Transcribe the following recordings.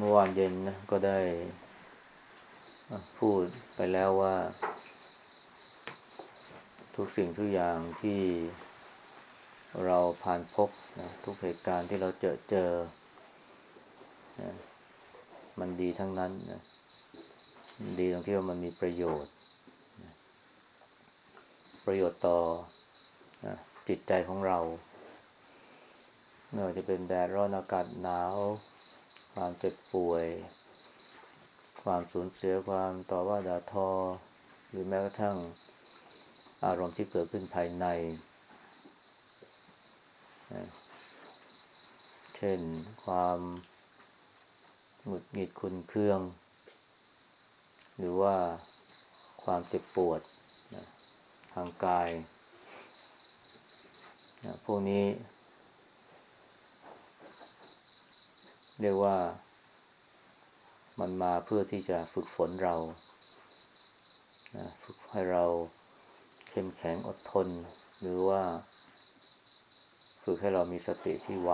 เมื่อวานเย็นนะก็ได้พูดไปแล้วว่า ทุกสิ่งทุกอย่างที่เราผ่านพบนะทุกเหตุการณ์ที่เราเจอเจอนะมันดีทั้งนั้นนะดีตรงที่ว่ามันมีประโยชน์นะประโยชน์ต่อนะจิตใจของเราไม่ว่าจะเป็นแดดร้อนอากาศหนาว ความเจ็บป่วย ความสูญเสียความต่อว่าด่าทอ หรือแม้กระทั่งอารมณ์ที่เกิดขึ้นภายใน เช่นความหงุดหงิดขุนเคือง หรือว่าความเจ็บปวดทางกายพวกนี้ เรียกว่ามันมาเพื่อที่จะฝึกฝนเรานะฝึกให้เราเข้มแข็งอดทน หรือว่า ฝึกให้เรามีสติที่ไว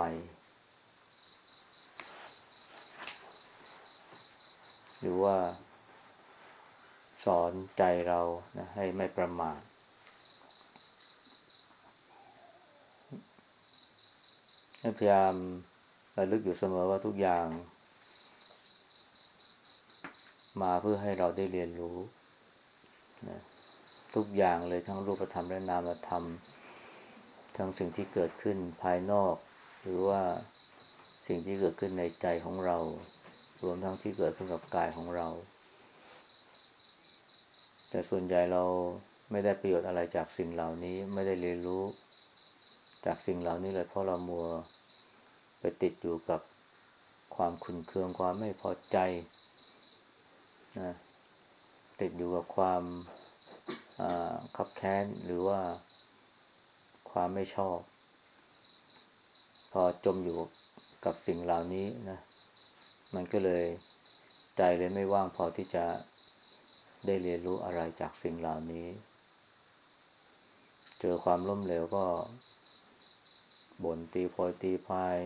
หรือว่า สอนใจเรานะให้ไม่ประมาทพยายาม ระลึกอยู่เสมอว่าทุกอย่าง มาเพื่อให้เราได้เรียนรู้นะทุกอย่างเลยทั้งรูปธรรมและนามธรรม ทั้งสิ่งที่เกิดขึ้นภายนอก หรือว่าสิ่งที่เกิดขึ้นในใจของเรา รวมทั้งที่เกิดขึ้นกับกายของเรา แต่ส่วนใหญ่เราไม่ได้ประโยชน์อะไรจากสิ่งเหล่านี้ไม่ได้เรียนรู้ จากสิ่งเหล่านี้เลยเพราะเรามัว ไปติดอยู่กับความขุนเคืองความไม่พอใจนะติดอยู่กับความขับแค้นหรือว่าความไม่ชอบ พอจมอยู่กับสิ่งเหล่านี้นะมันก็เลยใจเลยไม่ว่างพอที่จะได้เรียนรู้อะไรจากสิ่งเหล่านี้ เจอความล้มเหลวก็บ่นตีโพยตีพาย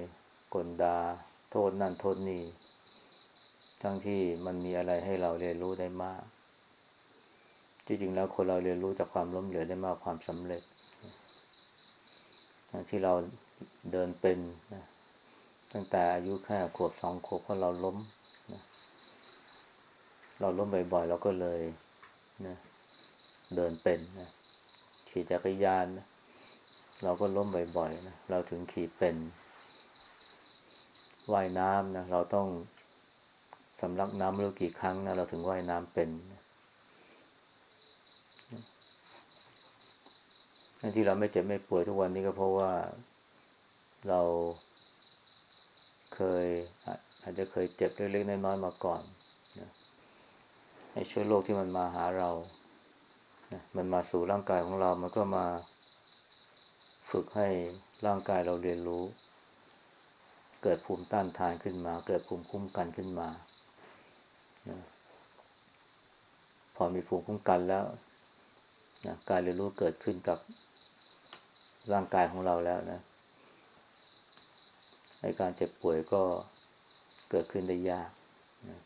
กลดาโทษนั่นโทษนี่ทั้งที่มันมีอะไรให้เราเรียนรู้ได้มากจริงๆแล้วคนเราเรียนรู้จากความล้มเหลวได้มากความสำเร็จที่เราเดินเป็นนะตั้งแต่อายุแค่ขวบสองขวบเพราะเราล้มนะเราล้มบ่อยๆเราก็เลยนะเดินเป็นนะขี่จักรยานนะเราก็ล้มบ่อยๆนะเราถึงขี่เป็น ว่ายน้ำนะเราต้องสำลักน้ำไม่รู้กี่ครั้งนะเราถึงว่ายน้ำเป็นที่เราไม่เจ็บไม่ป่วยทุกวันนี้ก็เพราะว่าเราเคย อาจจะเคยเจ็บเล็กๆน้อยๆมาก่อนนะไอ้เชื้อโรคที่มันมาหาเรานะมันมาสู่ร่างกายของเรา มันก็มาฝึกให้ร่างกายเราเรียนรู้ เกิดภูมิต้านทานขึ้นมา เกิดภูมิคุ้มกันขึ้นมาพอมีภูมิคุ้มกันแล้วนะการเรียนรู้เกิดขึ้นกับร่างกายของเราแล้วนะในการเจ็บป่วยก็เกิดขึ้นได้ยากนะ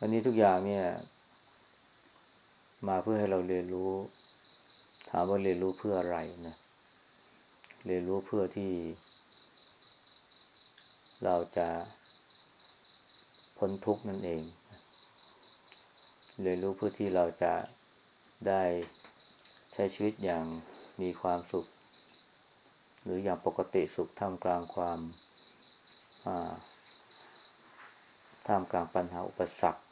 อันนี้ทุกอย่างเนี่ย มาเพื่อให้เราเรียนรู้ ถามว่าเรียนรู้เพื่ออะไรนะ เรียนรู้เพื่อที่ เราจะพ้นทุกข์นั่นเอง เรียนรู้เพื่อที่เราจะได้ใช้ชีวิตอย่างมีความสุข หรืออย่างปกติสุขท่ามกลางความท่ามกลางปัญหาอุปสรรค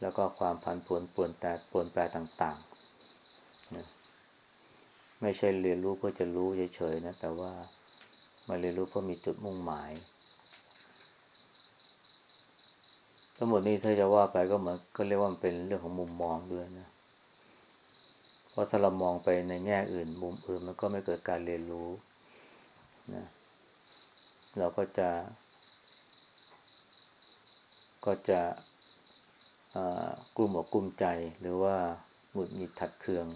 แล้วก็ความผันผวนปวนแต่ปวนแปรต่างๆนะ ไม่ใช่เรียนรู้เพื่อจะรู้เฉยๆนะ แต่ว่ามาเรียนรู้เพื่อมีจุดมุ่งหมาย ทั้งหมดนี้ถ้าจะว่าไปก็เหมือนก็เรียกว่ามันเป็นเรื่องของมุมมองด้วยนะ เพราะถ้าเรามองไปในแง่อื่น มุมอื่นมันก็ไม่เกิดการเรียนรู้นะเราก็จะ ก็จะกลุ้มอกกลุ้มใจหรือว่าหงุดหงิดถัดเคือง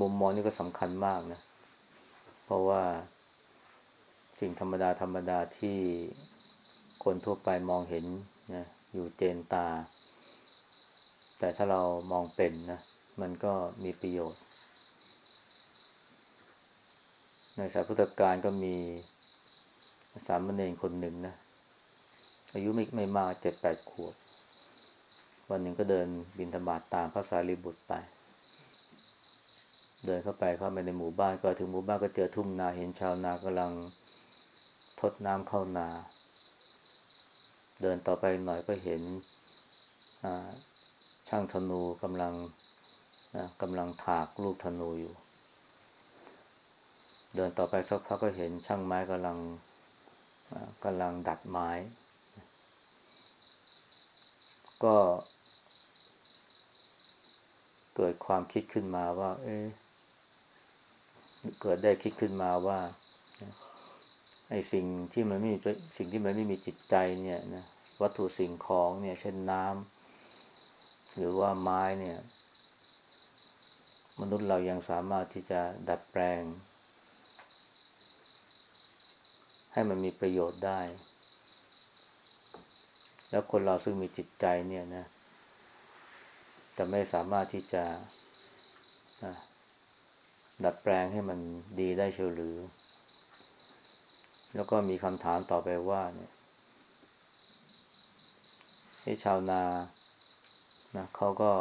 มุมมองนี่ก็สำคัญมากนะ เพราะว่าสิ่งธรรมดาธรรมดาที่คนทั่วไปมองเห็นนะอยู่เจนตา แต่ถ้าเรามองเป็นนะ มันก็มีประโยชน์ ในสายพุทธการก็มีสามเณรคนหนึ่งนะ อายุไม่ไม่มากเจ็ดแปดขวบ วันหนึ่งก็เดินบินธบาตตามพระสารีบุตรไป เดินเข้าไปเข้าไปในหมู่บ้านก็ถึงหมู่บ้านก็เจอทุ่งนาเห็นชาวนากำลังทดน้ำเข้านา เดินต่อไปหน่อยก็เห็นช่างธนูกำลังกำลังถากลูกธนูอยู่ เดินต่อไปสักพักก็เห็นช่างไม้กำลังกำลังดัดไม้ ก็เกิดความคิดขึ้นมาว่า เอ๊ เกิดได้คิดขึ้นมาว่าไอ้สิ่งที่มันไม่มีสิ่งที่มันไม่มีจิตใจเนี่ยนะวัตถุสิ่งของเนี่ย เช่นน้ำหรือว่าไม้เนี่ย มนุษย์เรายังสามารถที่จะดัดแปลง ให้มันมีประโยชน์ได้ แล้วคนเราซึ่งมีจิตใจเนี่ยนะจะไม่สามารถที่จะ ดัดแปลงให้มันดีได้เชียวหรือ แล้วก็มีคำถามต่อไปว่าเนี่ยให้ชาวนานะเขาก็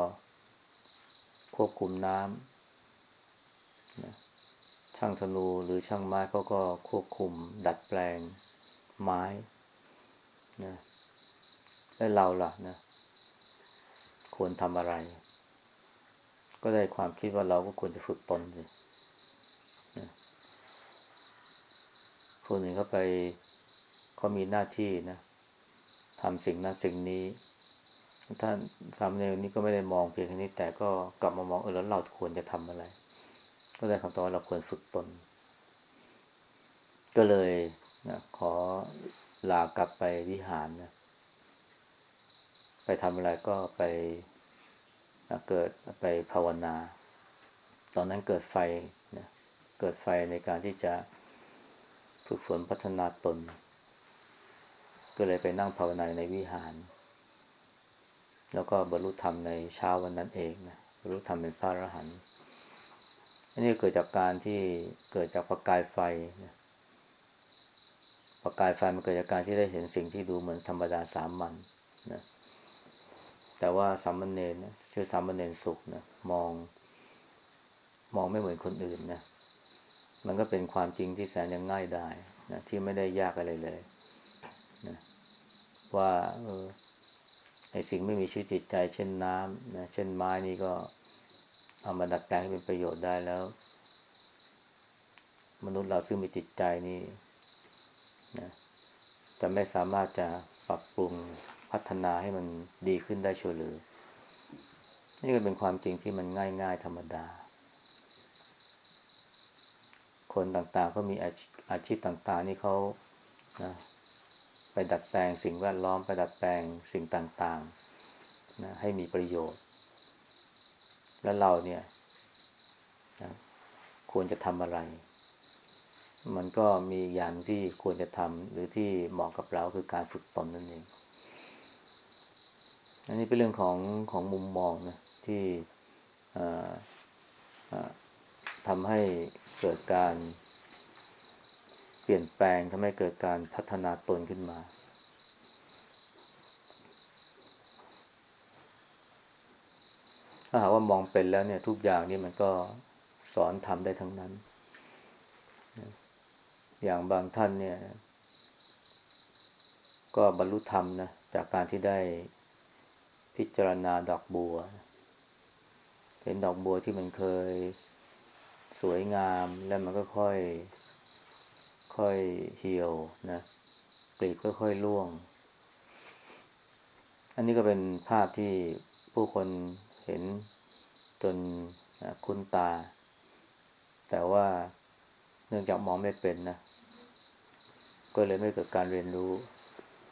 ควบคุมน้ำนะช่างธนูหรือช่างไม้เขาก็ควบคุม ดัดแปลงไม้นะและเราล่ะนะ ควรทำอะไร ก็ได้ความคิดว่าเราก็ควรจะฝึกตนสิ คนหนึ่งเขาไปเขามีหน้าที่นะทำสิ่งนั้นสิ่งนี้ ท่านทำในนี้ก็ไม่ได้มองเพียงแค่นี้ แต่ก็กลับมามองเออแล้วเราควรจะทำอะไร ก็ได้คำตอบว่าเราควรฝึกตน ก็เลยนะขอลากลับไปวิหารนะไปทำอะไรก็ไปนะเกิดไปภาวนา ตอนนั้นเกิดไฟนะเกิดไฟในการที่จะ ฝึกฝนพัฒนาตน ก็เลยไปนั่งภาวนาในวิหาร แล้วก็บรรลุธรรมในเช้าวันนั้นเองนะบรรลุธรรมเป็นพระอรหันต์อันนี้เกิดจากการที่เกิดจากประกายไฟนะประกายไฟมันเกิดจากการที่ได้เห็นสิ่งที่ดูเหมือนธรรมดาสามัญนนะแต่ว่าสามเณรนะชื่อสามเณรสุขนะมอง มองไม่เหมือนคนอื่นนะ มันก็เป็นความจริงที่แสนยังง่ายได้นะที่ไม่ได้ยากอะไรเลยนะว่าเออไอสิ่งไม่มีชีวิตจิตใจ เช่นน้ำนะเช่นไม้นี่ก็เอามาดัดแปลงให้เป็นประโยชน์ได้แล้ว มนุษย์เราซึ่งมีจิตใจนี่นะจะไม่สามารถจะปรับปรุงพัฒนาให้มันดีขึ้นได้ชัวหรือ นี่ก็เป็นความจริงที่มันง่าย ๆ ธรรมดา คนต่างๆเขามีอาชีพต่างๆ นี่เขานะไปดัดแปลงสิ่งแวดล้อมไปดัดแปลงสิ่งต่างๆนะให้มีประโยชน์ แล้วเราเนี่ยนะควรจะทำอะไร มันก็มีอย่างที่ควรจะทำหรือที่เหมาะกับเราคือการฝึกตนนั่นเอง อันนี้เป็นเรื่องของของมุมมองนะที่ทำให้ เกิดการ เปลี่ยนแปลงทำให้เกิดการพัฒนาตนขึ้นมา ถ้าหากว่ามองเป็นแล้วเนี่ยทุกอย่างนี่มันก็สอนทำได้ทั้งนั้น อย่างบางท่านเนี่ย ก็บรรลุธรรมนะจากการที่ได้พิจารณาดอกบัว เห็นดอกบัวที่มันเคย สวยงามแล้วมันก็ค่อย ค่อยเหี่ยวนะกลีบก็ค่อยร่วง อันนี้ก็เป็นภาพที่ผู้คนเห็นจนคุ้นตา แต่ว่าเนื่องจากมองไม่เป็นนะก็เลยไม่เกิดการเรียนรู้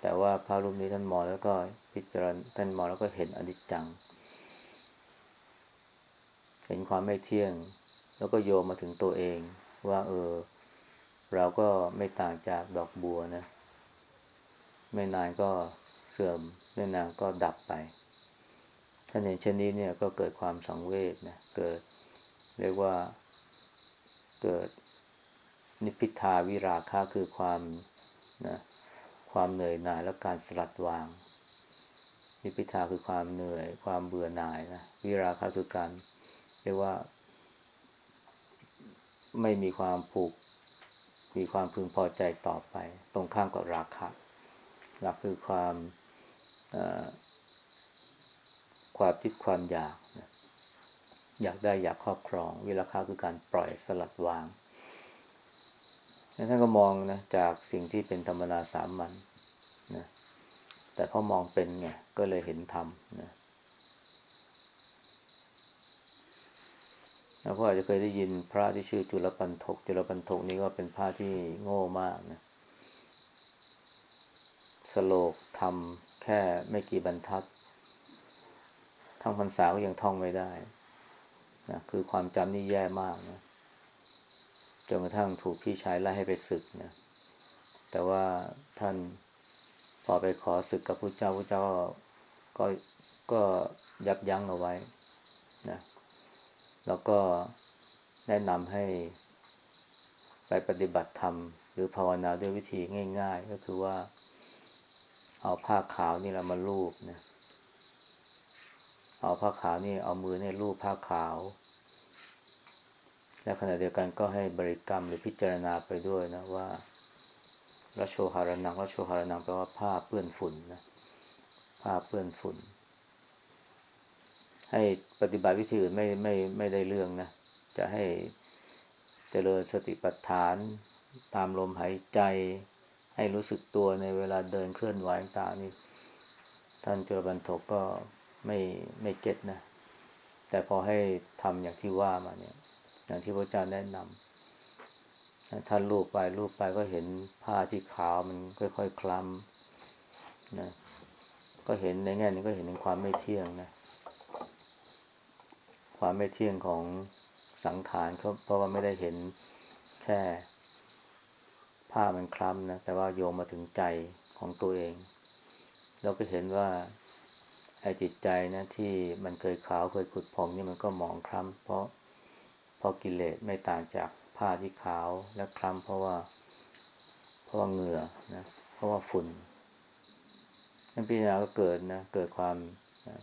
แต่ว่าพระรูปนี้ท่านมองแล้วก็พิจารณาท่านมองแล้วก็เห็นอนิจจัง เห็นความไม่เที่ยง แล้วก็โยมมาถึงตัวเอง ว่า เออ เราก็ไม่ต่างจากดอกบัวนะ ไม่นานก็เสื่อมไม่นานก็ดับไป ถ้าเห็นเช่นนี้เนี่ยก็เกิดความสังเวชนะเกิด เรียกว่าเกิดนิพิทาวิราคะคือความนะความเหนื่อยหน่ายและการสลัดวาง นิพิทาคือความเหนื่อย ความเบื่อหน่ายนะวิราคะคือการ เรียกว่า ไม่มีความผูก มีความพึงพอใจต่อไป ตรงข้ามกับราคะหลักคือความความคิดความอยากนะอยากได้อยากครอบครอง วิราคะคือการปล่อยสลัดวางท่านก็มองนะจากสิ่งที่เป็นธรรมดาสามัญนะแต่พอมองเป็นไงก็เลยเห็นธรรมนะ แล้วก็อาจจะเคยได้ยินพระที่ชื่อจุลปันทก จุลปันทกนี่ก็เป็นพระที่โง่มากนะสโลกทำแค่ไม่กี่บรรทัดทั้งพรรษาก็ยังท่องไม่ได้นะคือความจำนี่แย่มากนะจนกระทั่งถูกพี่ชายไล่ให้ไปศึกนะแต่ว่าท่านพอไปขอศึกกับพระเจ้าพระเจ้าก็ก็ยับยั้งเอาไว้ แล้วก็แนะนำให้ไปปฏิบัติธรรม หรือภาวนาด้วยวิธีง่าย ๆ ก็คือว่า เอาผ้าขาวนี่เรามาลูบนะเอาผ้าขาวนี่เอามือเนี่ยลูบผ้าขาว และขณะเดียวกันก็ให้บริกรรมหรือพิจารณาไปด้วยนะว่ารัชโชหารนังรัชโชหารนังแปลว่าผ้าเปื้อนฝุ่นนะผ้าเปื้อนฝุ่น ให้ปฏิบัติวิธีอื่นไม่ไม่ไม่ได้เรื่องนะ จะให้เจริญสติปัฏฐานตามลมหายใจ ให้รู้สึกตัวในเวลาเดินเคลื่อนไหวต่างนี่ท่านเจอบรรทกก็ไม่ไม่เก็ตนะ แต่พอให้ทำอย่างที่ว่ามาเนี่ย อย่างที่พระอาจารย์แนะนำท่านรูปไปรูปไปก็เห็นผ้าที่ขาวมันค่อยๆคล้ำนะก็เห็นในแง่นี้ก็เห็นถึงความไม่เที่ยงนะ ความไม่เที่ยงของสังขารเขาเพราะว่าไม่ได้เห็นแค่ผ้ามันคล้ำนะ แต่ว่าโยงมาถึงใจของตัวเอง เราก็เห็นว่าไอ้จิตใจนะที่มันเคยขาวเคยผุดพองนี่มันก็หมองคล้ำเพราะราะกิเลสไม่ต่างจากผ้าที่ขาวและคล้ำเพราะว่า เพราะว่าเหงื่อนะ เพราะว่าฝุ่นนั่นพิจารณาก็เกิดนะ เกิดความนะ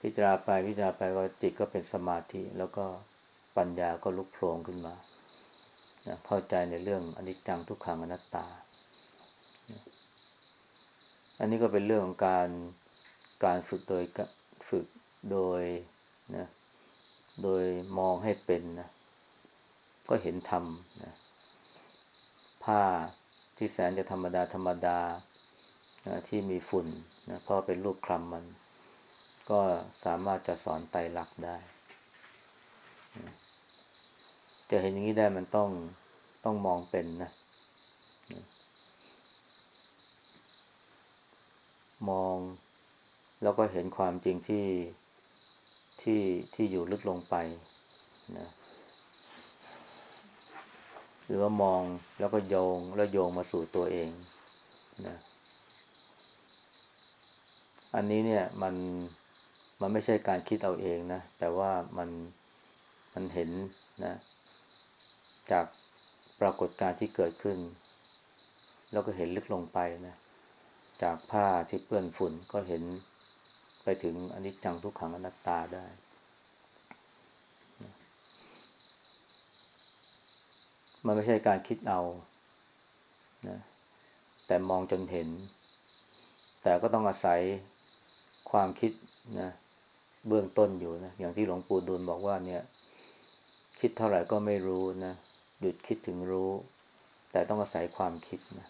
พิจารณาไปพิจารณาไปก็จิตก็เป็นสมาธิ แล้วก็ปัญญาก็ลุกโผล่ขึ้นมานะเข้าใจในเรื่องอนิจจังทุกขังอนัตตา อันนี้ก็เป็นเรื่องของการการฝึกโดยฝึกโดยนะโดยมองให้เป็นนะก็เห็นธรรมนะผ้าที่แสนจะธรรมดาธรรมดานะที่มีฝุ่นนะเพราะเป็นรูปคลำมัน ก็สามารถจะสอนไตรลักษณ์ได้ จะเห็นอย่างนี้ได้มันต้องต้องมองเป็นนะมองแล้วก็เห็นความจริงที่ที่ที่อยู่ลึกลงไปนะหรือว่ามองแล้วก็โยงแล้วโยงมาสู่ตัวเองนะอันนี้เนี่ยมัน มันไม่ใช่การคิดเอาเองนะ แต่ว่ามันมันเห็นนะ จากปรากฏการณ์ที่เกิดขึ้น แล้วก็เห็นลึกลงไปนะ จากผ้าที่เปื้อนฝุ่นก็เห็นไปถึงอนิจจังทุกขังอนัตตาได้มันไม่ใช่การคิดเอานะแต่มองจนเห็น แต่ก็ต้องอาศัยความคิดนะ เบื้องต้นอยู่นะอย่างที่หลวงปู่ดูลบอกว่าเนี่ย คิดเท่าไหร่ก็ไม่รู้นะหยุดคิดถึงรู้ แต่ต้องอาศัยความคิดนะ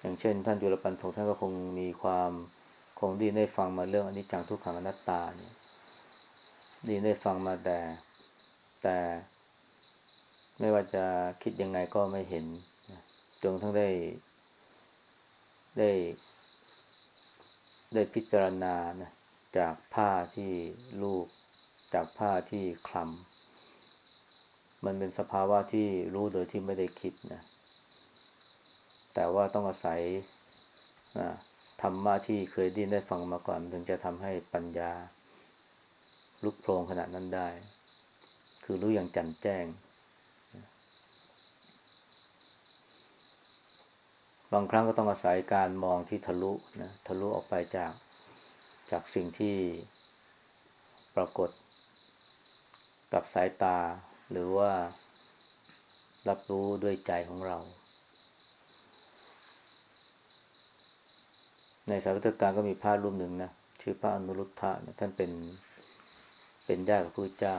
อย่างเช่น ท่านจุลปันโทท่านก็คงมีความคงดีได้ฟังมาเรื่องอนิจจังทุกขังอนัตตาเนี่ยดีได้ฟังมาแต่แต่ ไม่ว่าจะคิดยังไงก็ไม่เห็นจนทั้งได้ได้ ได้พิจารณานะ จากผ้าที่ลูกจากผ้าที่คลำมันเป็นสภาวะที่รู้โดยที่ไม่ได้คิดนะแต่ว่าต้องอาศัยธรรมะที่เคยได้ได้ฟังมาก่อน ถึงจะทำให้ปัญญา ลุกโพลงขนาดนั้นได้ คือรู้อย่างแจ่มแจ้ง บางครั้งก็ต้องอาศัยการมองที่ทะลุนะทะลุออกไปจาก จากสิ่งที่ปรากฏกับสายตา หรือว่ารับรู้ด้วยใจของเรา ในสายวัตการก็มีพระรูปหนึ่งนะ ชื่อพระอนุรุทธะท่านเป็นเป็นญาติกับพระเจ้า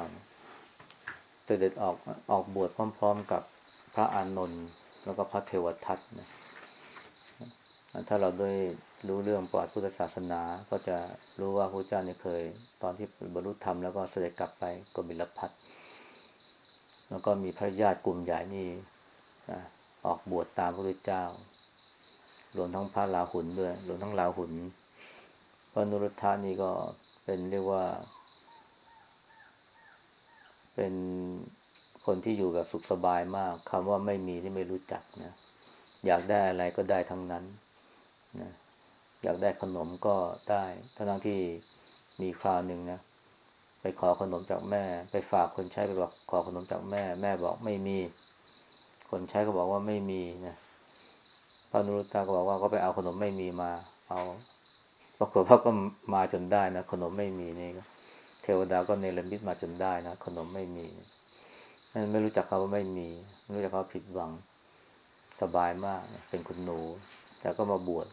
เสด็จออกออกบวชพร้อม ๆ กับพระอานนท์แล้วก็พระเทวทัตนะถ้าเราด้วย รู้เรื่องประวัติพุทธศาสนา ก็จะรู้ว่าพระเจ้าเนี่ยเคย ตอนที่บรรลุธรรมแล้วก็เสด็จกลับไปกบิลพัทแล้วก็มีพระญาติกลุ่มใหญ่นี่ออกบวชตามพระพุทธเจ้ารวมทั้งพระลาหุนด้วยรวมทั้งลาหุนพระนุรุทธานี่ก็เป็นเรียกว่า เป็นคนที่อยู่แบบสุขสบายมากคำว่าไม่มีที่ไม่รู้จักนะอยากได้อะไรก็ได้ทั้งนั้นนะ อยากได้ขนมก็ได้ทั้งที่มีคราวหนึ่งนะไปขอขนมจากแม่ ไปฝากคนใช้ไปบอกขอขนมจากแม่ แม่บอกไม่มี คนใช้ก็บอกว่าไม่มีนะพระนุรุตตาก็บอกว่าก็ไปเอาขนมไม่มีมา เอาปรากฏว่าก็มาจนได้นะขนมไม่มีนี่เทวดาก็เนรมิตมาจนได้นะขนมไม่มีนั่นไม่รู้จักเขาว่าไม่มีไม่รู้จักเขาผิดหวังสบายมาก เป็นคุณหนู แต่ก็มาบวช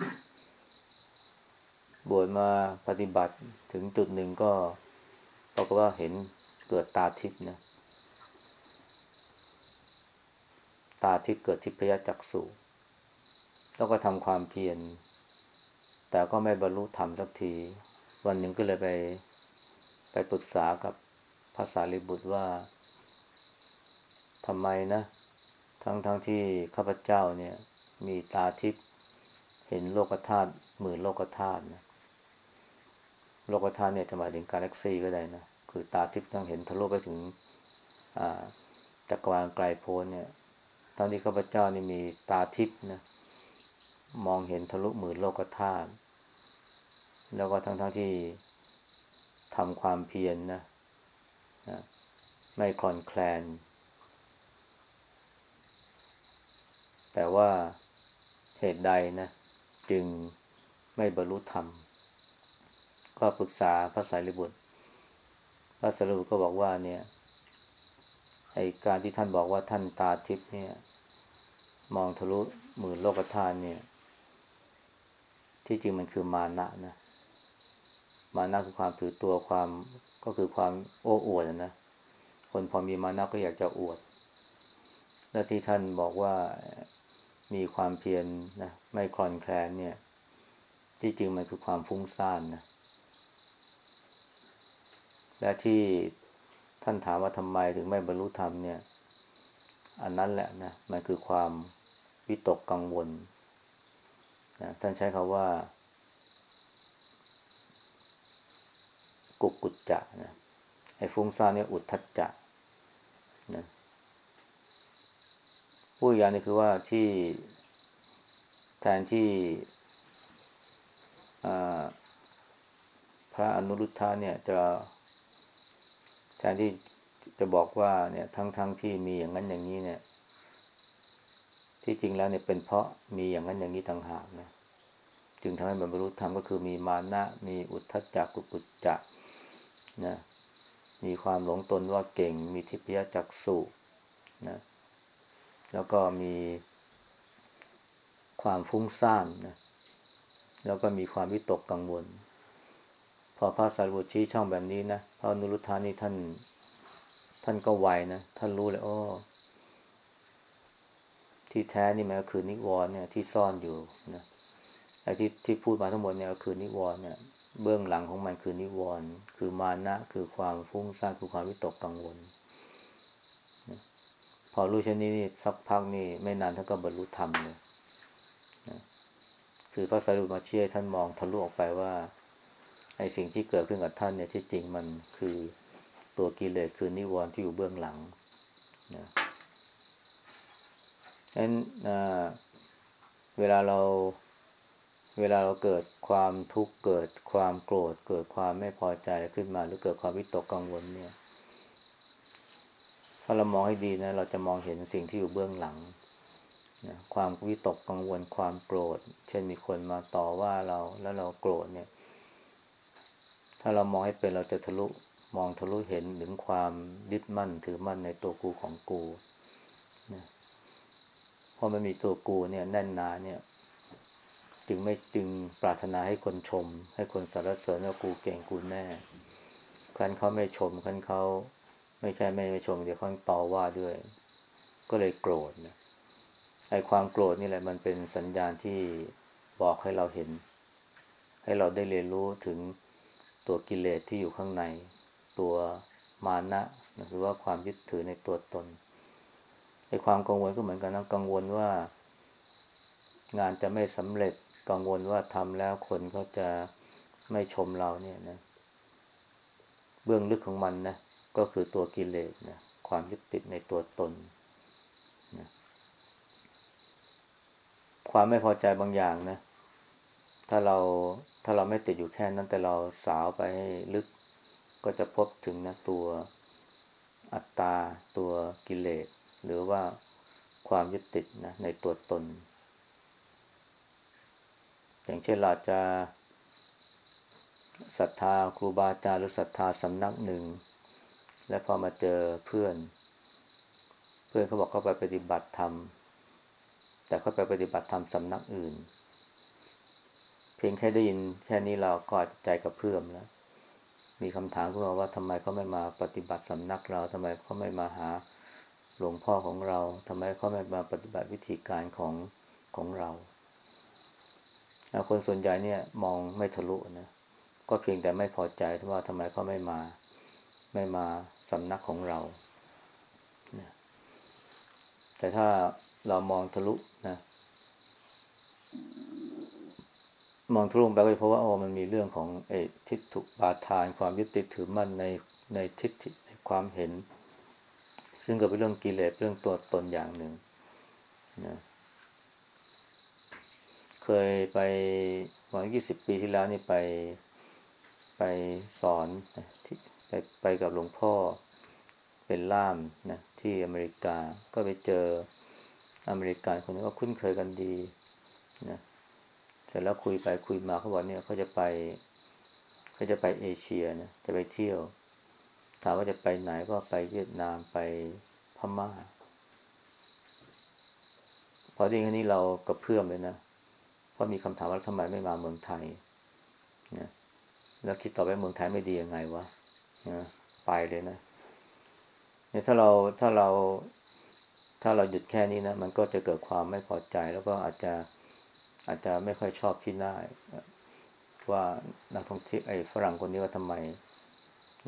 บวชมาปฏิบัติถึงจุดหนึ่งก็ปรากฏว่าเห็นเกิดตาทิพย์นะตาทิพย์เกิดทิพยจักษุแล้วก็ทำความเพียรแต่ก็ไม่บรรลุธรรมสักที วันหนึ่งก็เลยไปไปปรึกษากับภาษาลิบุตรว่าทำไมนะ ทั้งทั้งที่ข้าพเจ้าเนี่ย มีตาทิพย์เห็นโลกธาตุหมื่นโลกธาตุนะ โลกธาตุเนี่ยจะหมายถึงกาแล็กซี่ก็ได้นะ คือตาทิพย์ต้องเห็นทะลุไปถึงจักรวาลไกลโพ้นเนี่ย ตอนที่ข้าพเจ้านี่มีตาทิพย์นะ มองเห็นทะลุหมื่นโลกธาตุ แล้วก็ทั้งทั้งที่ทำความเพียรนนะนะไม่คลอนแคลน แต่ว่าเหตุใดนะ จึงไม่บรรลุธรรม ก็ปรึกษาพระสารีบุตร พระสารีบุตรก็บอกว่าเนี่ยไอการที่ท่านบอกว่าท่านตาทิพย์เนี่ย มองทะลุหมื่นโลกธาตุเนี่ย ที่จริงมันคือมานะนะ มานะคือความถือตัวความก็คือความโอ้อวดนะคนพอมีมานะก็อยากจะอวด และที่ท่านบอกว่ามีความเพียรนะไม่คลอนแคลนเนี่ย ที่จริงมันคือความฟุ้งซ่านนะ และที่ท่านถามว่าทำไมถึงไม่บรรลุธรรมเนี่ย อันนั้นแหละนะมันคือความวิตกกังวลนะท่านใช้คาว่า กุกกุจจะนะไอ้ฟุ้งซ่านเนี่ยอุทธัจจะนะผู้อย่างนี่คือว่าที่แทนที่พระอนุรุทธะเนี่ยจะ นที่จะบอกว่าเนี่ยทั้งทั้งที่มีอย่างนั้นอย่างนี้เนี่ย ที่จริงแล้วเนี่ยเป็นเพราะมีอย่างนั้นอย่างนี้ต่างหากนะจึงทำให้บรรลุธรรมก็คือมีมานะ มีอุทธัจจกุกุจจะนะมีความหลงตนว่าเก่ง มีทิพยจักสุนะแล้วก็มีความฟุ้งซ่านนะแล้วก็มีความวิตกกังวล พอพระสารีบุตรชี้ช่องแบบนี้นะพระนุรุธานี่ท่าน ท่านก็ไวนะท่านรู้เลยโอ้ที่แท้นี่มันก็คือนิวรณ์เนี่ยที่ซ่อนอยู่นะไอ้ที่ที่พูดมาทั้งหมดเนี่ยก็คือนิวรณ์เนี่ย เบื้องหลังของมันคือนิวรณ์คือมานะคือความฟุ้งซ่านคือความวิตกกังวลนะพอรู้เช่นนี้นี่สักพักนี่ไม่นานท่านก็บรรลุธรรมเลยนะคือพระสารีบุตรมาเชี่ยท่านมองทะลุออกไปว่า ไอ้สิ่งที่เกิดขึ้นกับท่านเนี่ยที่จริงมันคือตัวกิเลสคือนิวรณ์ที่อยู่เบื้องหลังนะนั้นเวลาเราเวลาเราเกิดความทุกข์เกิดความโกรธ เกิดความไม่พอใจขึ้นมา หรือเกิดความวิตกกังวลเนี่ย ถ้าเรามองให้ดีนะ เราจะมองเห็นสิ่งที่อยู่เบื้องหลังนะความวิตกกังวลความโกรธ เช่นมีคนมาต่อว่าเราแล้วเราโกรธเนี่ย ถ้าเรามองให้เป็นเราจะทะลุมองทะลุเห็นถึงความยึดมั่นถือมั่นในตัวกูของกูนะพอมันมีตัวกูเนี่ยแน่นหนาเนี่ย จึงไม่จึงปรารถนาให้คนชม ให้คนสรรเสริญว่ากูเก่งกูแน่ครั้นเขาไม่ชมครั้นเขาไม่ใช่ไม่ไม่ชม เดี๋ยวเขาต่อว่าด้วย ก็เลยโกรธนะไอ้ความโกรธนี่แหละมันเป็นสัญญาณที่บอกให้เราเห็น ให้เราได้เรียนรู้ถึง ตัวกิเลสที่อยู่ข้างใน ตัวมานะหรือว่าความยึดถือในตัวตนไอ้ความกังวลก็เหมือนกันนะกังวลว่า งานจะไม่สำเร็จกังวลว่าทำแล้วคนเขาจะไม่ชมเราเนี่ยนะ เบื้องลึกของมันนะก็คือตัวกิเลสนะความยึดติดในตัวตนนะความไม่พอใจบางอย่างนะ ถ้าเรา ถ้าเราไม่ติดอยู่แค่นั้นแต่เราสาวไปให้ลึกก็จะพบถึงนะตัวอัตตา ตัวกิเลส หรือว่าความยึดติดนะในตัวตน อย่างเช่นเราจะศรัทธาครูบาอาจารย์หรือศรัทธาสำนักหนึ่ง และพอมาเจอเพื่อน เพื่อนเขาบอกเขาไปปฏิบัติธรรม แต่เขาไปปฏิบัติธรรมสำนักอื่น เพียงแค่ได้ยินแค่นี้เราก็อาจใจกับเพื่อมแล้ว มีคำถามขึ้นมาว่าทำไมเขาไม่มาปฏิบัติสำนักเราทำไมเขาไม่มาหาหลวงพ่อของเราทำไมเขาไม่มาปฏิบัติวิธีการของของเราคนส่วนใหญ่เนี่ยมองไม่ทะลุนะก็เพียงแต่ไม่พอใจว่าทำไมเขาไม่มาไม่มาสำนักของเราแต่ถ้าเรามองทะลุนะ มองทะลุไปก็เพราะว่าโอ้มันมีเรื่องของไอ้ทิฏฐุบาทาน ความยึดติดถือมั่นในในทิฏฐิความเห็น ซึ่งก็เป็นเรื่องกิเลสเรื่องตัวตนอย่างหนึ่งนะเคยไปวันยี่สิบปีที่แล้วนี่ไปไปสอนที่ไปไปกับหลวงพ่อเป็นล่ามนะที่อเมริกาก็ไปเจออเมริกันคนนี้ก็คุ้นเคยกันดี ร็จแล้วคุยไปคุยมาเขาบอกเนี่ยเขาจะไปเขาจะไปเอเชียนะจะไปเที่ยว ถามว่าจะไปไหนก็ไปเวียดนามไปพมา่า พอที่นี้เรากระเพื่อมเลยนะเพราะมีคำถามว่าทำไมไม่มาเมืองไทยนะแล้วคิดต่อไปเมืองไทยไม่ดียังไงวะนะไปเลยนะเนี่ยถ้าเราถ้าเรา ถ้าเราหยุดแค่นี้นะมันก็จะเกิดความไม่พอใจแล้วก็อาจจะ อาจจะไม่ค่อยชอบที่น่าว่านักท่องเที่ยวไอ้ฝรั่งคนนี้ว่าทำไม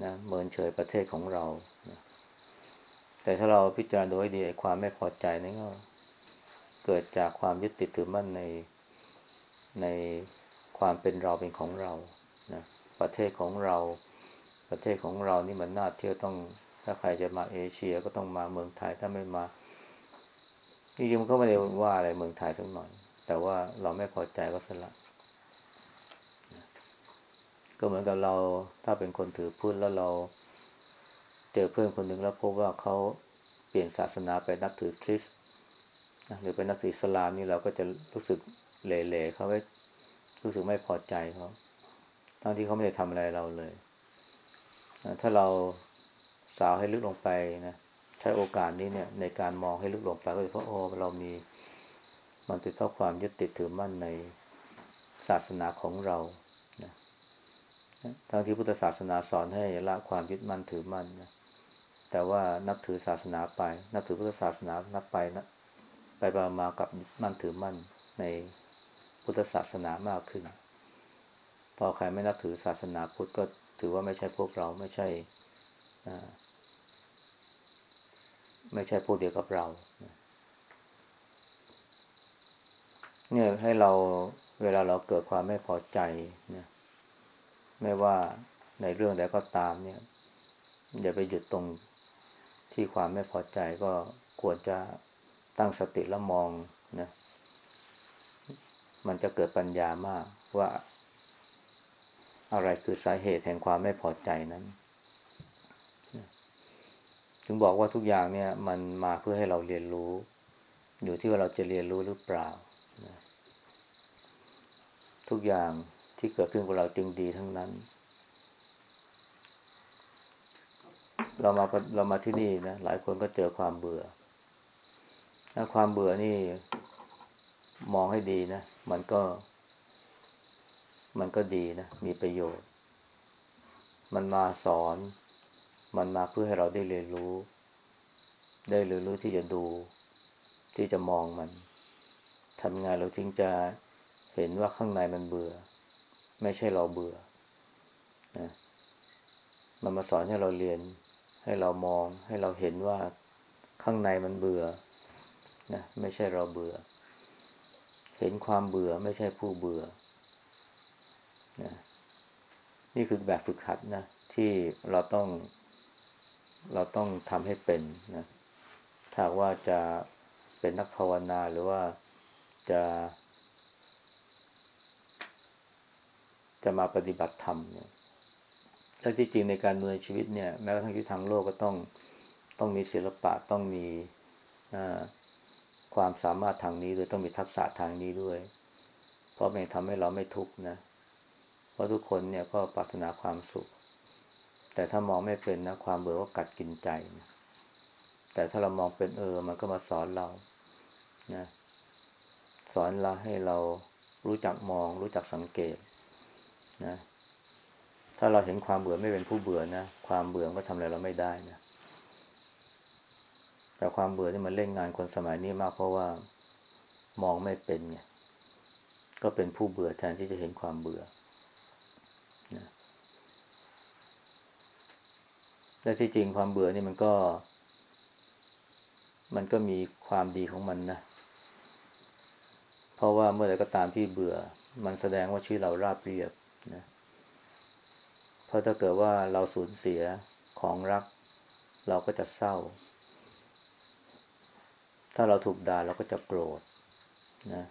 นะเมินเฉยประเทศของเรานะแต่ถ้าเราพิจารณาโดยดีความไม่พอใจนี่ก็เกิดจากความยึดติดถือมั่นในในความเป็นเราเป็นของเรานะประเทศของเรา ประเทศของเรานี่มันน่าเที่ยวต้อง ถ้าใครจะมาเอเชียก็ต้องมาเมืองไทยถ้าไม่มาจริงๆมันก็ไม่ได้ว่าอะไรเมืองไทยสักหน่อย แต่ว่าเราไม่พอใจก็สละ ก็เหมือนกับเราถ้าเป็นคนถือพุทธแล้วเรา เจอเพื่อนคนหนึ่งแล้วพบว่าเขาเปลี่ยนศาสนาไปนับถือคริสต์หรือไปนับถืออิสลามนี่เราก็จะรู้สึกเหละๆเขาไม่รู้สึกไม่พอใจเขาทั้งที่เขาไม่ได้ทำอะไรเราเลย ถ้าเราสาวให้ลึกลงไปนะใช้โอกาสนี้เนี่ยในการมองให้ลึกลงไปก็เพราะโอ้เรามี มันเป็นเพราะความยึดติดถือมั่นในศาสนาของเรานะทั้งที่พุทธศาสนาสอนให้ละความยึดมั่นถือมั่นนะแต่ว่านับถือศาสนาไป นับถือพุทธศาสนานับไปนะไปไปมากับมั่นถือมั่นในพุทธศาสนามากขึ้น พอใครไม่นับถือศาสนาพุทธก็ถือว่าไม่ใช่พวกเราไม่ใช่ไม่ใช่พวกเดียวกับเรา เนี่ยให้เราเวลาเราเกิดความไม่พอใจนี่ยไม่ว่าในเรื่องใดก็ตามเนี่ย อย่าไปหยุดตรงที่ความไม่พอใจก็ควรจะตั้งสติแล้วมองนะมันจะเกิดปัญญามากว่า อะไรคือสาเหตุแห่งความไม่พอใจนั้น ถึงบอกว่าทุกอย่างเนี่ย มันมาเพื่อให้เราเรียนรู้ อยู่ที่ว่าเราจะเรียนรู้หรือเปล่า ทุกอย่างที่เกิดขึ้นกับเราจึงดีทั้งนั้น เรามาเรามาที่นี่นะหลายคนก็เจอความเบื่อถ้าความเบื่อนี่มองให้ดีนะ มันก็ มันก็ดีนะ มีประโยชน์ มันมาสอน มันมาเพื่อให้เราได้เรียนรู้ ได้เรียนรู้ที่จะดู ที่จะมองมันทำไงเราจึงจะ เห็นว่าข้างในมันเบื่อ ไม่ใช่เราเบื่อนะมันมาสอนให้เราเรียน ให้เรามอง ให้เราเห็นว่าข้างในมันเบื่อนะไม่ใช่เราเบื่อ เห็นความเบื่อไม่ใช่ผู้เบื่อนะนี่คือแบบฝึกหัดนะที่เราต้อง เราต้องทำให้เป็นนะถ้าว่าจะเป็นนักภาวนาหรือว่าจะ จะมาปฏิบัติธรรมเนี่ยแล้วที่จริงในการเมืองชีวิตเนี่ยแม้กระทั่งที่ทางโลกก็ต้องต้องมีศิลปะต้องมีอ่าความสามารถทางนี้ด้วยต้องมีทักษะทางนี้ด้วย เพราะมันทำให้เราไม่ทุกข์นะ เพราะทุกคนเนี่ยก็ปรารถนาความสุข แต่ถ้ามองไม่เป็นนะความเบื่อก็กัดกินใจนะแต่ถ้าเรามองเป็นเออ มันก็มาสอนเรานะสอนเราให้เรารู้จักมอง รู้จักสังเกต นะ ถ้าเราเห็นความเบื่อไม่เป็นผู้เบื่อนะ ความเบื่อก็ทำอะไรเราไม่ได้นะ แต่ความเบื่อที่มันเล่นงานคนสมัยนี้มากเพราะว่ามองไม่เป็นไง ก็เป็นผู้เบื่อแทนที่จะเห็นความเบื่อนะแต่ที่จริงความเบื่อนี่มันก็ มันก็มีความดีของมันนะ เพราะว่าเมื่อใดก็ตามที่เบื่อ มันแสดงว่าชีวิตเราราบเรียบ เพราะถ้าเกิดว่าเราสูญเสียของรัก เราก็จะเศร้า ถ้าเราถูกด่าเราก็จะโกรธนะ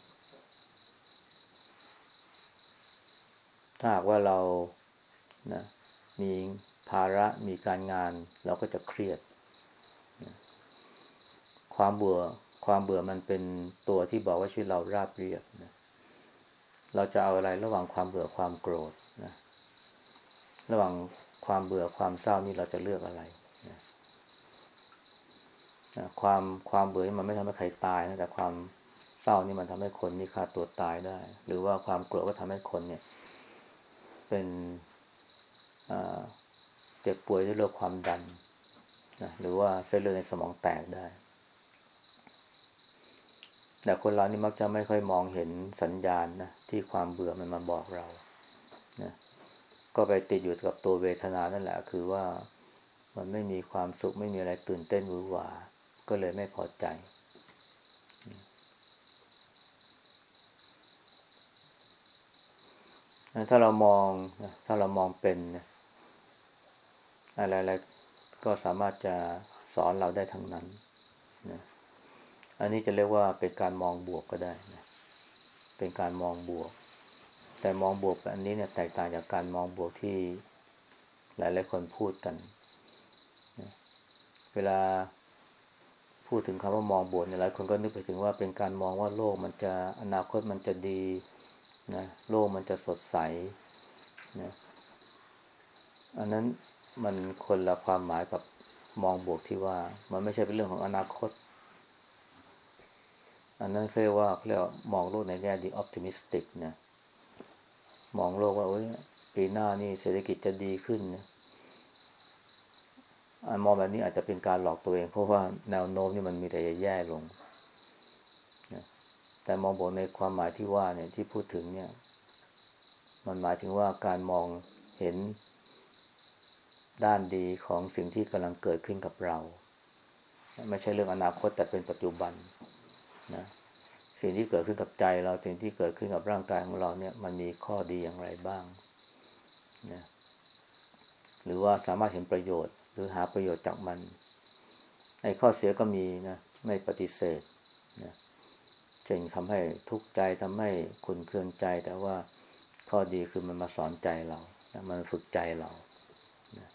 ถ้าหากว่าเรานะมีภาระมีการงาน เราก็จะเครียดนะความเบื่อความเบื่อมันเป็นตัวที่บอกว่าชีวิตเราราบเรียบนะเราจะเอาอะไรระหว่างความเบื่อความโกรธนะ ระหว่างความเบื่อความเศร้านี่เราจะเลือกอะไรความความเบื่อมันไม่ทำให้ใครตายนะแต่ความเศร้านี่มันทำให้คนนี่ฆ่าตัวตายได้ หรือว่าความโกรธก็ทำให้คนเนี่ย เป็นเจ็บป่วยด้วยโรคความดันนะหรือว่าเส้นเลือดในสมองแตกได้ แต่คนเรานี่มักจะไม่ค่อยมองเห็นสัญญาณนะที่ความเบื่อมันมาบอกเรานะ ก็ไปติดอยู่กับตัวเวทนานั่นแหละ คือว่ามันไม่มีความสุขไม่มีอะไรตื่นเต้นหวือหวา ก็เลยไม่พอใจ ถ้าเรามองถ้าเรามองเป็นอะไรๆก็สามารถจะสอนเราได้ทั้งนั้นนะอันนี้จะเรียกว่าเป็นการมองบวกก็ได้นะเป็นการมองบวก แต่มองบวกแบบนี้เนี่ยแตกต่างจากการมองบวกที่หลายๆคนพูดกัน เวลาพูดถึงคำว่ามองบวกเนี่ยหลายคนก็นึกไปถึงว่าเป็นการมองว่าโลกมันจะอนาคตมันจะดีนะโลกมันจะสดใสนะอันนั้นมันคนละความหมายกับมองบวกที่ว่า มันไม่ใช่เป็นเรื่องของอนาคต อันนั้นเรียกว่าเรียกมองโลกในแง่ดีออพติมิสติกนะ มองโลกว่าโอ้ยปีหน้านี่เศรษฐกิจจะดีขึ้นนะมองแบบนี้อาจจะเป็นการหลอกตัวเอง เพราะว่าแนวโน้มนี่มันมีแต่แย่ลงนะแต่มองบวกในความหมายที่ว่าเนี่ยที่พูดถึงเนี่ย มันหมายถึงว่าการมองเห็นด้านดีของสิ่งที่กำลังเกิดขึ้นกับเรา ไม่ใช่เรื่องอนาคตแต่เป็นปัจจุบันนะ สิ่งที่เกิดขึ้นกับใจเราสิ่งที่เกิดขึ้นกับร่างกายของเราเนี่ย มันมีข้อดีอย่างไรบ้างนะหรือว่าสามารถเห็นประโยชน์ หรือหาประโยชน์จากมันไอ้ข้อเสียก็มีนะไม่ปฏิเสธนะจึงทำให้ทุกข์ใจทำให้ขุนเคืองใจ แต่ว่าข้อดีคือมันมาสอนใจเรานะมันฝึกใจเรานะ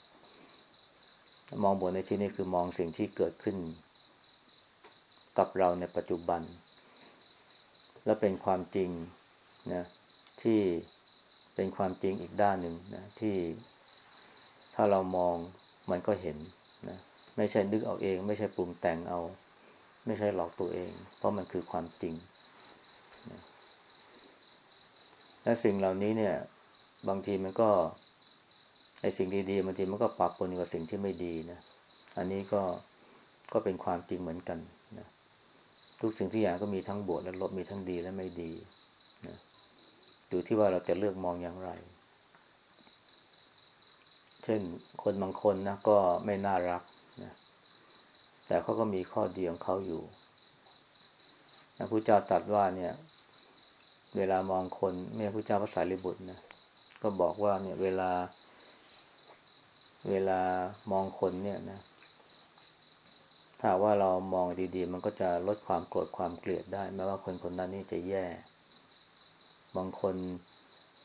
มองบนในที่นี้คือมองสิ่งที่เกิดขึ้น กับเราในปัจจุบัน และเป็นความจริงนะที่เป็นความจริงอีกด้านหนึ่งนะที่ถ้าเรามองมันก็เห็นนะไม่ใช่นึกเอาเอง ไม่ใช่ปรุงแต่งเอา ไม่ใช่หลอกตัวเอง เพราะมันคือความจริงนะและสิ่งเหล่านี้เนี่ย บางทีมันก็ไอสิ่งดีๆบางทีมันก็ปรับปนกับสิ่งที่ไม่ดีนะอันนี้ก็ก็เป็นความจริงเหมือนกันนะ ทุกสิ่งที่อย่างก็มีทั้งบวกและลบมีทั้งดีและไม่ดีนะอยู่ที่ว่าเราจะเลือกมองอย่างไร เช่นคนบางคนนะก็ไม่น่ารักนะแต่เขาก็มีข้อดีของเขาอยู่พระพุทธเจ้าตรัสว่าเนี่ย เวลามองคนแม่พระเจ้าพระสารีบุตรนะก็บอกว่าเนี่ยเวลา เวลามองคนเนี่ยนะ ถ้าว่าเรามองดีๆ มันก็จะลดความโกรธความเกลียดได้แม้ว่าคนคนนั้นนี่จะแย่ บางคน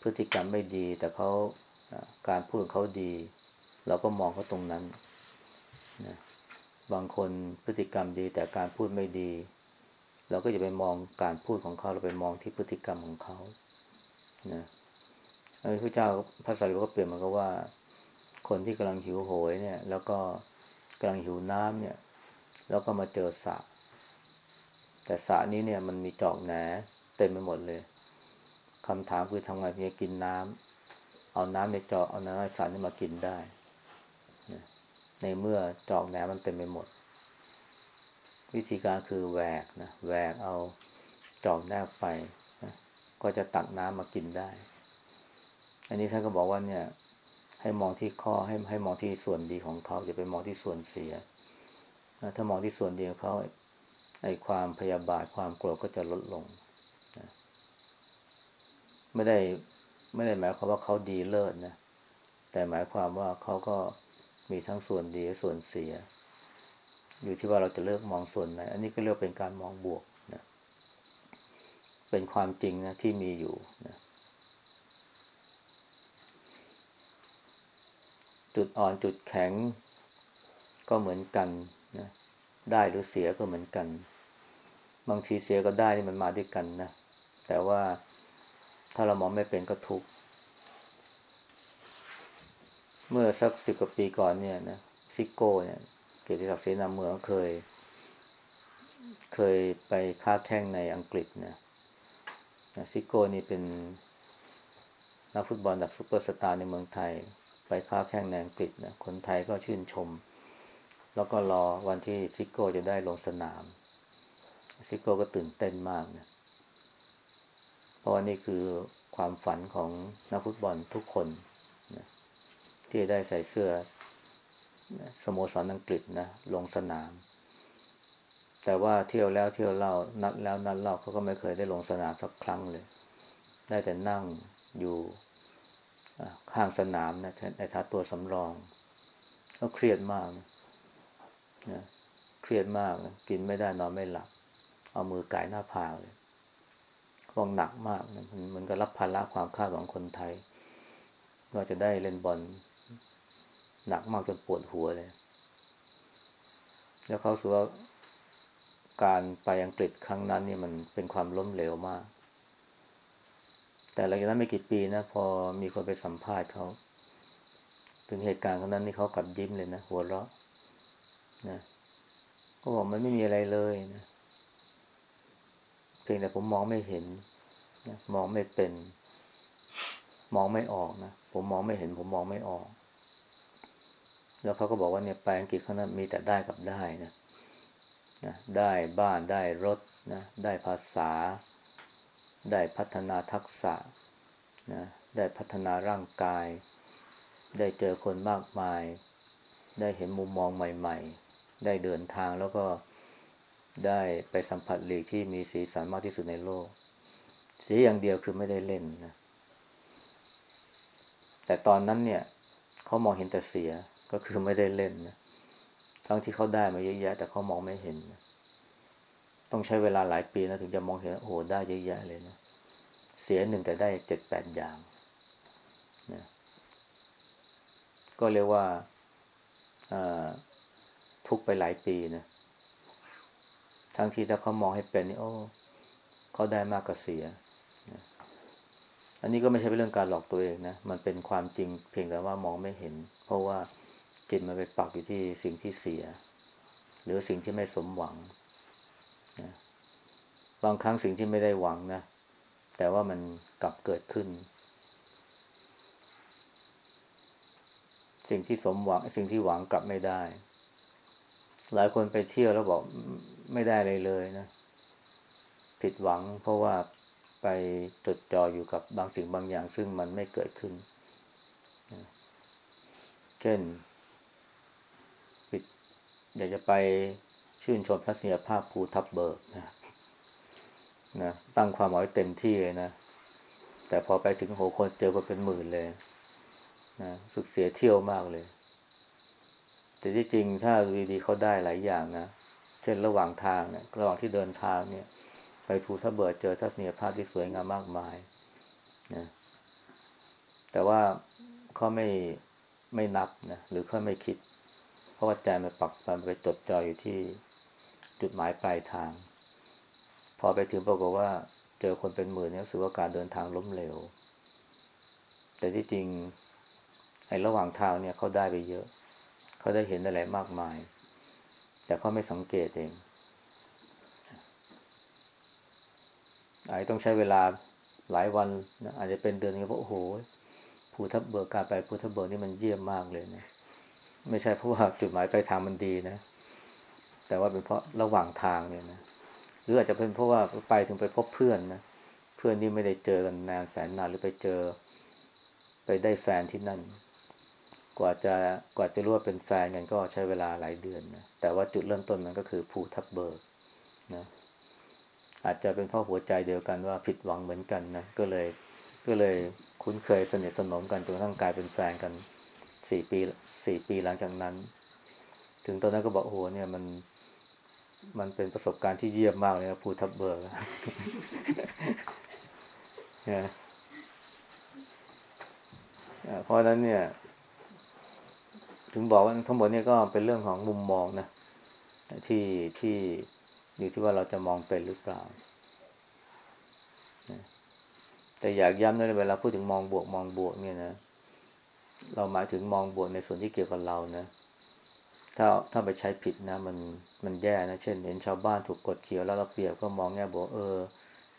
พฤติกรรมไม่ดี แต่เขาการพูดเขาดี เราก็มองเขาตรงนั้นนะบางคนพฤติกรรมดี แต่การพูดไม่ดี เราก็จะไปมองการพูดของเขาเราไปมองที่พฤติกรรมของเขานะพระเจ้าพระสารีบุตรก็เปลี่ยนมันก็ว่า คนที่กำลังหิวโหยเนี่ย แล้วก็กำลังหิวน้ำเนี่ย แล้วก็มาเจอสระแต่สระนี้เนี่ยมันมีจอกแหนเต็มไปหมดเลยคำถามคือทำไงเพียงกินน้ำเอาน้ำในจอกเอาน้ำในสระนี่มากินได้ในเมื่อจอกแหนมันเต็มไปหมด วิธีการคือแหวกนะแหวกเอาจอกแหนไปนะก็จะตักน้ำมากินได้ อันนี้ท่านก็บอกว่าเนี่ย ให้มองที่ข้อให้ให้มองที่ส่วนดีของเขาอย่าไปมองที่ส่วนเสีย ถ้ามองที่ส่วนเดีของเขาไอ้ความพยาบาทความโกรธก็จะลดลงนะไม่ได้ไม่ได้หมายความว่าเขาดีเลิศนะ แต่หมายความว่าเขาก็มีทั้งส่วนดีและส่วนเสีย อยู่ที่ว่าเราจะเลือกมองส่วนไหน อันนี้ก็เรียกเป็นการมองบวกนะเป็นความจริงนะที่มีอยู่นะจุดอ่อนจุดแข็งก็เหมือนกัน นะได้หรือเสียก็เหมือนกัน บางทีเสียก็ได้นี่มันมาด้วยกันนะ แต่ว่าถ้าเรามองไม่เป็นก็ทุกข์เมื่อสักสิบกว่าปีก่อนเนี่ยนะซิโก้เนี่ย เกียรติศักดิ์เสนาเมืองเคย เคยไปค้าแข่งในอังกฤษนะซิโก้นี่เป็นนักฟุตบอลระดับซุปเปอร์สตาร์ในเมืองไทย ไปค้าแข่งในอังกฤษนะคนไทยก็ชื่นชม แล้วก็รอวันที่ซิโก้จะได้ลงสนาม ซิโก้ก็ตื่นเต้นมากนะ เพราะว่านี่คือความฝันของนักฟุตบอลทุกคนนะที่ได้ใส่เสื้อสโมสรอังกฤษนะลงสนาม แต่ว่าเที่ยวแล้วเที่ยวเล่านัดแล้วนัดเล่าเขาก็ไม่เคยได้ลงสนามสักครั้งเลย ได้แต่นั่งอยู่ข้างสนามนะในทัดตัวสำรอง ก็เครียดมากนะ เครียดมากนะกินไม่ได้นอนไม่หลับ เอามือไก่หน้าผากเลยคงหนักมากนะมันมันก็รับภาระความคาดของคนไทยว่าจะได้เล่นบอลหนักมากจนปวดหัวเลย แล้วเขาสูว่าการไปอังกฤษครั้งนั้นนี่มันเป็นความล้มเหลวมาก แต่หลังจากนั้นไม่กี่ปีนะ พอมีคนไปสัมภาษณ์เขา ถึงเหตุการณ์ครั้งนั้นนี่เขากลับยิ้มเลยนะ หัวเราะ นะก็บอกมันไม่มีอะไรเลยนะเพียงแต่ผมมองไม่เห็นนะมองไม่เป็น มองไม่ออกนะผมมองไม่เห็น ผมมองไม่ออก แล้วเขาก็บอกว่าเนี่ยไปอังกฤษเขานั้นมีแต่ได้กับได้นะนะได้บ้านได้รถนะได้ภาษา ได้พัฒนาทักษะนะได้พัฒนาร่างกาย ได้เจอคนมากมาย ได้เห็นมุมมองใหม่ ๆ ได้เดินทางแล้วก็ได้ไปสัมผัสหลีกที่มีสีสันมากที่สุดในโลก สีอย่างเดียวคือไม่ได้เล่นนะ แต่ตอนนั้นเนี่ยเขามองเห็นแต่เสียก็คือไม่ได้เล่นนะทั้งที่เขาได้มาเยอะแยะ แต่เขามองไม่เห็นนะต้องใช้เวลาหลายปีนะถึงจะมองเห็นโอ้โหได้เยอะแยะเลยนะเสียหนึ่งแต่ได้เจ็ดแปดอย่างนะก็เรียกว่า ทุกไปหลายปีนะทั้งที่ถ้าเขามองให้เป็นนี่โอ้เขาได้มากกว่าเสียนะอันนี้ก็ไม่ใช่เป็นเรื่องการหลอกตัวเองนะ มันเป็นความจริงเพียงแต่ว่ามองไม่เห็น เพราะว่าจิตมันไปปักอยู่ที่สิ่งที่เสีย หรือสิ่งที่ไม่สมหวังนะบางครั้งสิ่งที่ไม่ได้หวังนะ แต่ว่ามันกลับเกิดขึ้น สิ่งที่สมหวัง สิ่งที่หวังกลับไม่ได้ หลายคนไปเที่ยวแล้วบอกไม่ได้เลยเลยนะ ผิดหวังเพราะว่าไปจดจ่ออยู่กับบางสิ่งบางอย่าง ซึ่งมันไม่เกิดขึ้น เช่นปิดอยากจะไปชื่นชมทัศนียภาพภูทับเบิกนะนะตั้งความหมายเต็มที่เลยนะ แต่พอไปถึงโหคนเจอคนเป็นหมื่นเลยนะสึกเสียเที่ยวมากเลย แต่ที่จริงถ้าดีๆเขาได้หลายอย่างนะ เช่นระหว่างทางเนะี่ยระหว่างที่เดินทางเนี่ย ไปภูทับเบิกเจอทัศนียภาพที่สวยงามมากมายนะแต่ว่าเขาไม่ไม่นับนะหรือเขาไม่คิด เพราะว่าใจมันปักมันไปจดจ่ออยู่ที่จุดหมายปลายทาง พอไปถึงปรากฏว่าเจอคนเป็นหมื่นเนี่ยรู้สึกว่าการเดินทางล้มเหลว แต่ที่จริงไอ้ระหว่างทางเนี่ยเขาได้ไปเยอะ เขาได้เห็นอะไรมากมาย แต่เขาไม่สังเกตเองอาจต้องใช้เวลาหลายวันนะอาจจะเป็นเดือนนี้เพราะโอ้โหภูทับเบิกการไปภูทับเบิกนี่มันเยี่ยมมากเลยนะไม่ใช่เพราะว่าจุดหมายปลายทางมันดีนะ แต่ว่าเป็นเพราะระหว่างทางเนี่ยนะหรืออาจจะเป็นเพราะว่าไปถึงไปพบเพื่อนนะเพื่อนที่ไม่ได้เจอกันนานแสนนานหรือไปเจอ ไปได้แฟนที่นั่น กว่าจะกว่าจะรู้ว่าเป็นแฟนกันก็ใช้เวลาหลายเดือนนะแต่ว่าจุดเริ่มต้นมันก็คือภูทับเบิกนะอาจจะเป็นเพราะหัวใจเดียวกันว่าผิดหวังเหมือนกันนะก็เลยก็เลยคุ้นเคยสนิทสนมกันจนกระทั่งกลายเป็นแฟนกันสี่ปีสี่ปีหลังจากนั้น ถึงตอนนั้นก็บอกโอ้โหเนี่ยมันมันเป็นประสบการณ์ที่เยี่ยมมากเลยนะภูทับเบิกนะเพราะนั้นเนี่ย ถึงบอกว่าทั้งหมดนี่ก็เป็นเรื่องของมุมมองนะที่ที่อยู่ที่ว่าเราจะมองเป็นหรือเปล่าแต่อยากย้ำนะเวลาพูดถึงมองบวกมองบวกเนี่ยนะเราหมายถึงมองบวกในส่วนที่เกี่ยวกับเรานะ ถ้าถ้าไปใช้ผิดนะ มันมันแย่นะเช่น เห็นชาวบ้านถูกกดขี่แล้วเราเปรียบก็มองแง่บอกเออ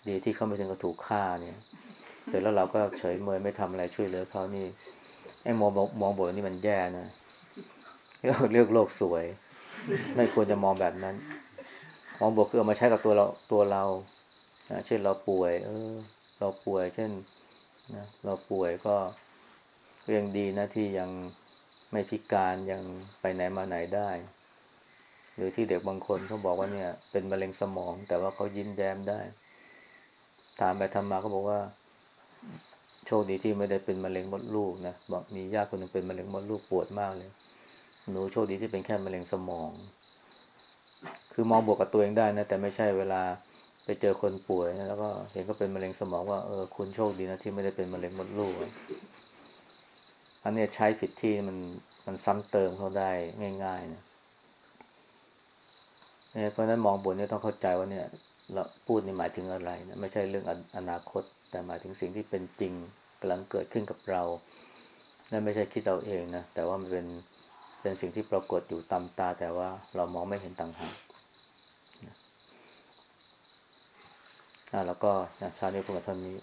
ดีที่เขาไม่ถึงกับถูกฆ่าเนี่ยแต่แล้วเราก็เฉยเมยไม่ทำอะไรช่วยเหลือเขานี่ไอ้มองมองบทนี่มันแย่นะ เรียกโลกสวย ไม่ควรจะมองแบบนั้น มองบวกคือเอามาใช้กับตัวเราตัวเราเช่นเราป่วย เออ เราป่วย เช่นนะเราป่วยก็ก็ยังดีนะที่ยังไม่พิการยังไปไหนมาไหนได้ หรือที่เด็กบางคนเขาบอกว่าเนี่ย เป็นมะเร็งสมอง แต่ว่าเขายิ้มแย้มได้ ถามไปทำมาเขาบอกว่า โชคดีที่ไม่ได้เป็นมะเร็งมดลูกนะบอกมีญาติคนหนึ่งเป็นมะเร็งมดลูกปวดมากเลย หนูโชคดีที่เป็นแค่มะเร็งสมอง คือมองบวกกับตัวเองได้นะ แต่ไม่ใช่เวลาไปเจอคนป่วยนะแล้วก็เห็นก็เป็นมะเร็งสมองว่าเออคุณโชคดีนะที่ไม่ได้เป็นมะเร็งมดลูกอันนี้ใช้ผิดที่มันมันซ้ำเติมเขาได้ง่ายๆนะเพราะนั้นมองบนเนี่ยต้องเข้าใจว่าเนี่ย เราพูดนี่หมายถึงอะไรนะไม่ใช่เรื่องอนาคต แต่หมายถึงสิ่งที่เป็นจริงกำลังเกิดขึ้นกับเรานั่นไม่ใช่คิดเราเองนะแต่ว่ามันเป็น เป็นสิ่งที่ปรากฏอยู่ตามตา แต่ว่าเรามองไม่เห็นต่างหากแล้วก็ชาตินี้พูดกับท่านนี้